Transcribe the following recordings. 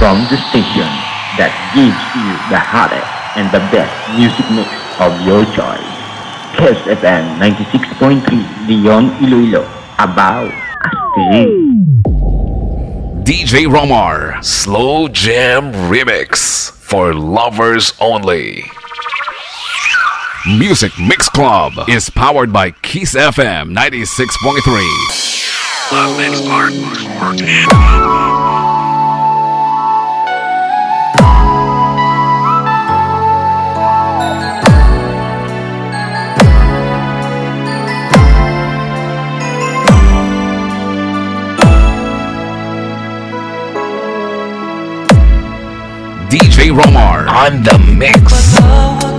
from the station that gives you the hottest and the best music mix of your choice. Kiss FM 96.3 Leon Iloilo about Asterin. DJ Romar Slow Jam Remix for lovers only. Music Mix Club is powered by Kiss FM 96.3. Love makes art. on the mix.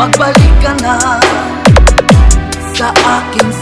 Magbalik ka na sa akin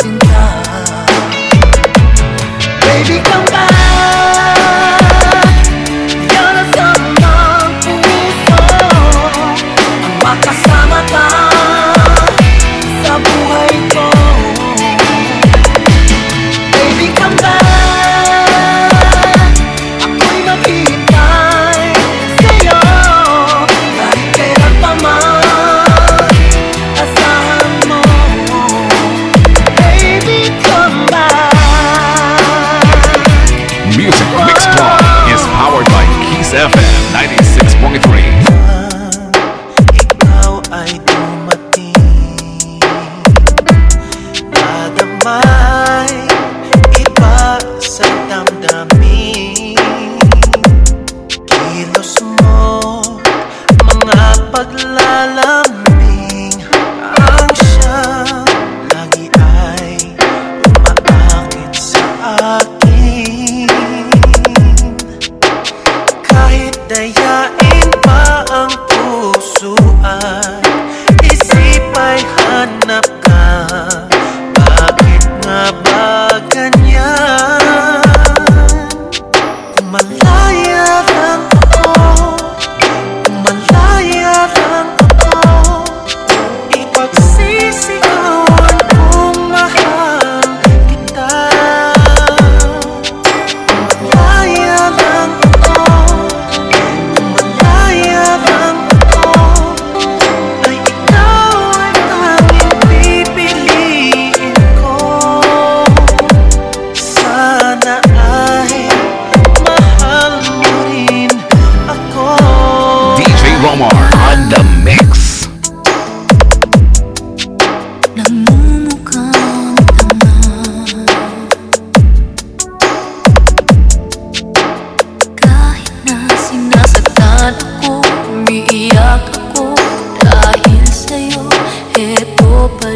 paglalaman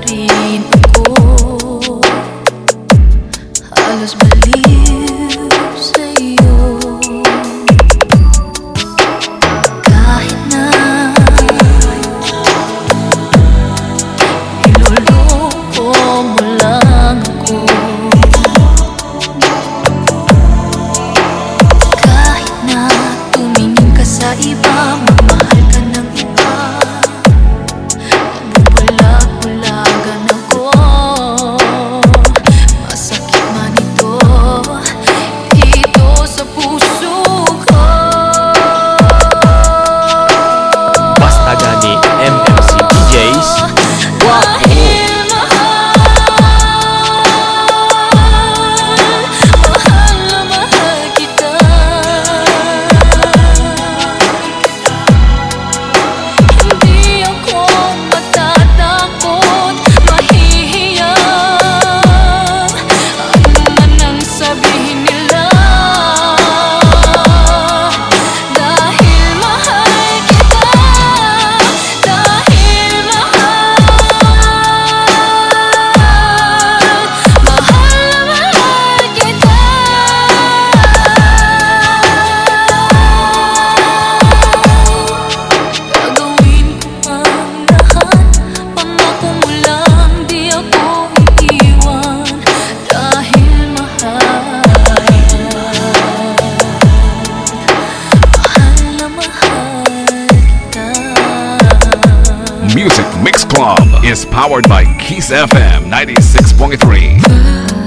Hari is powered by Kiss FM 96.3.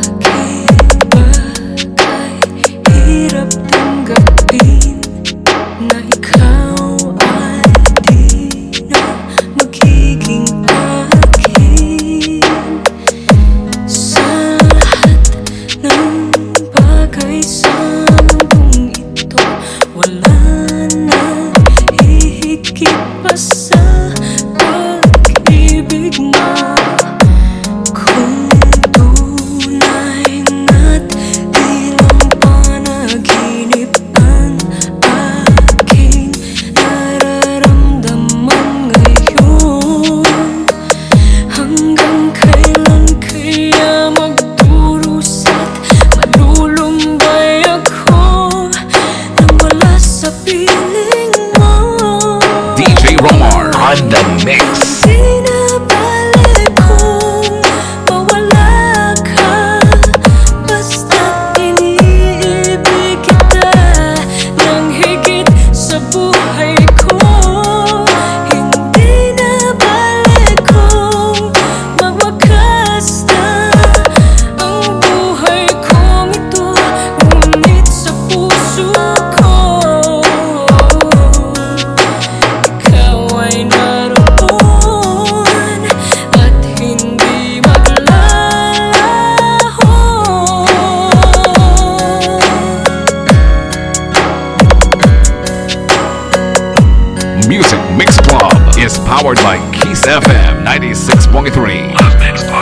is powered by Kiss FM 96.3.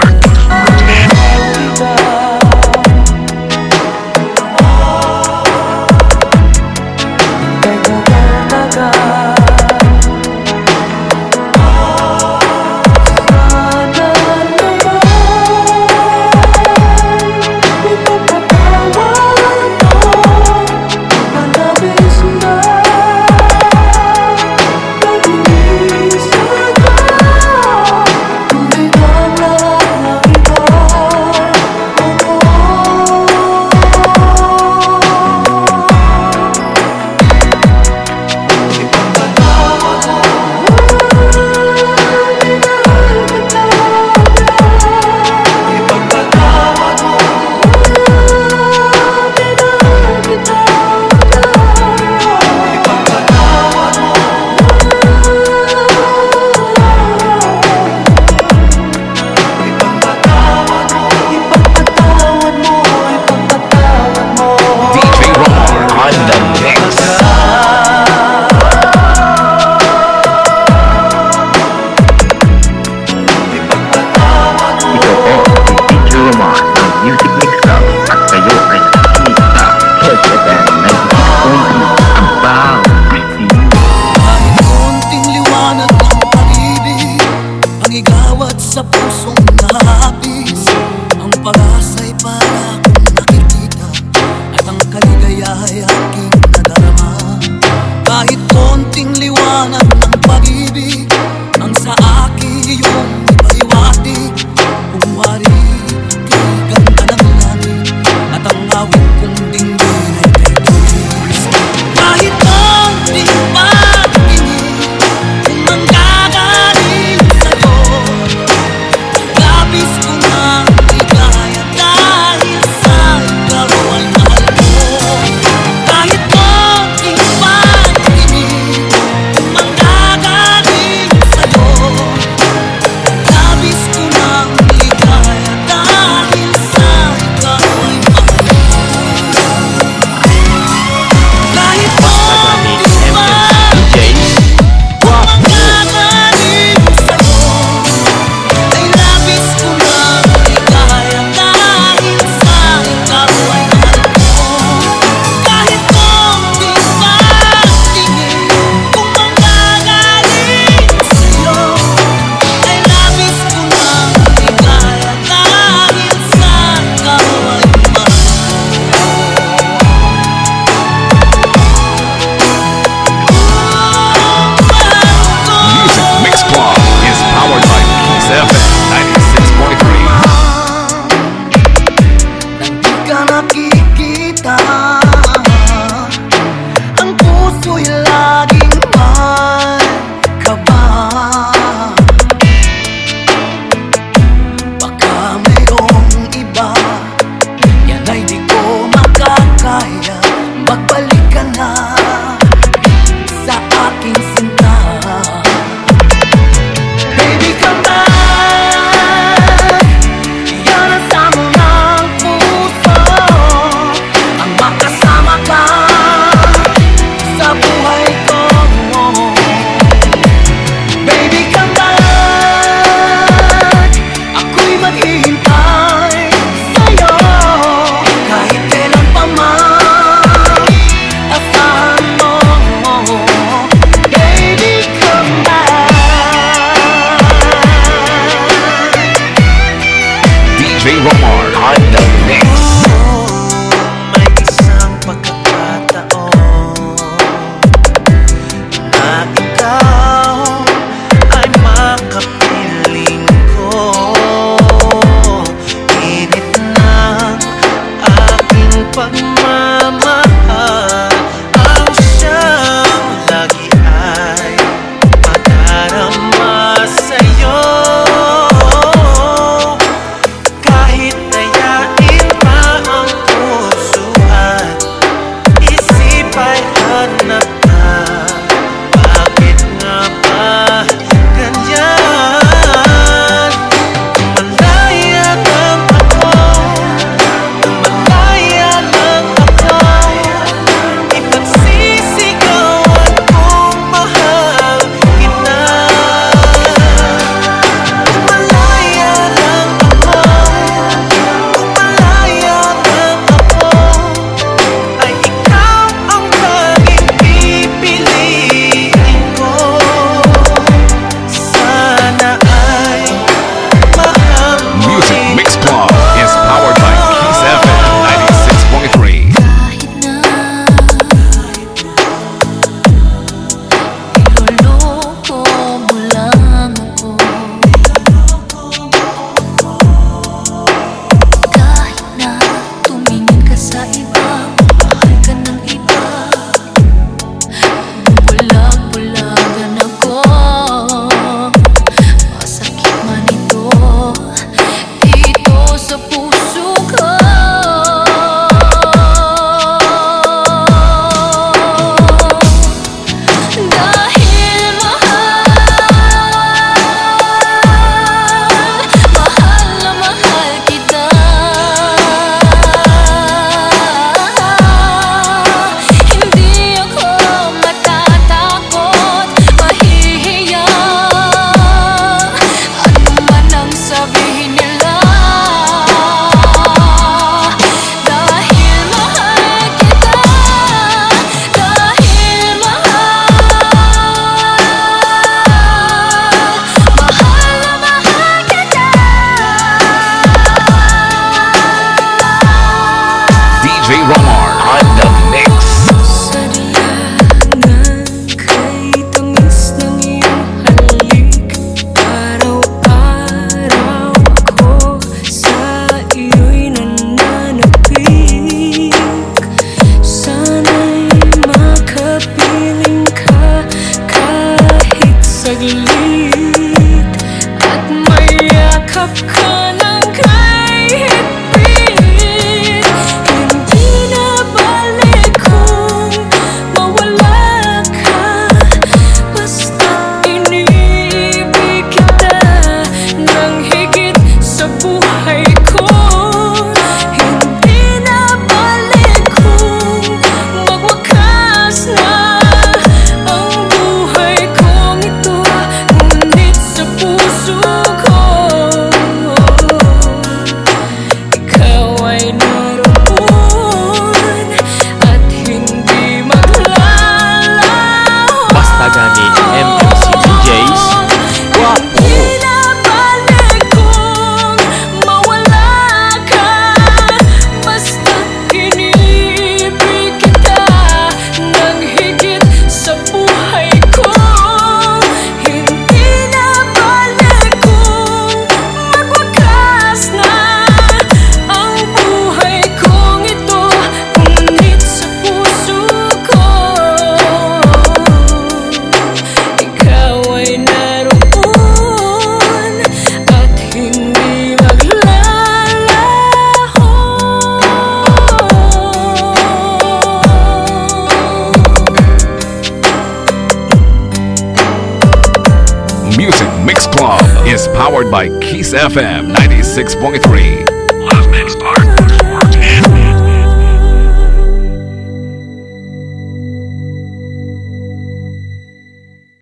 FM 96.3. Love Mix Bar.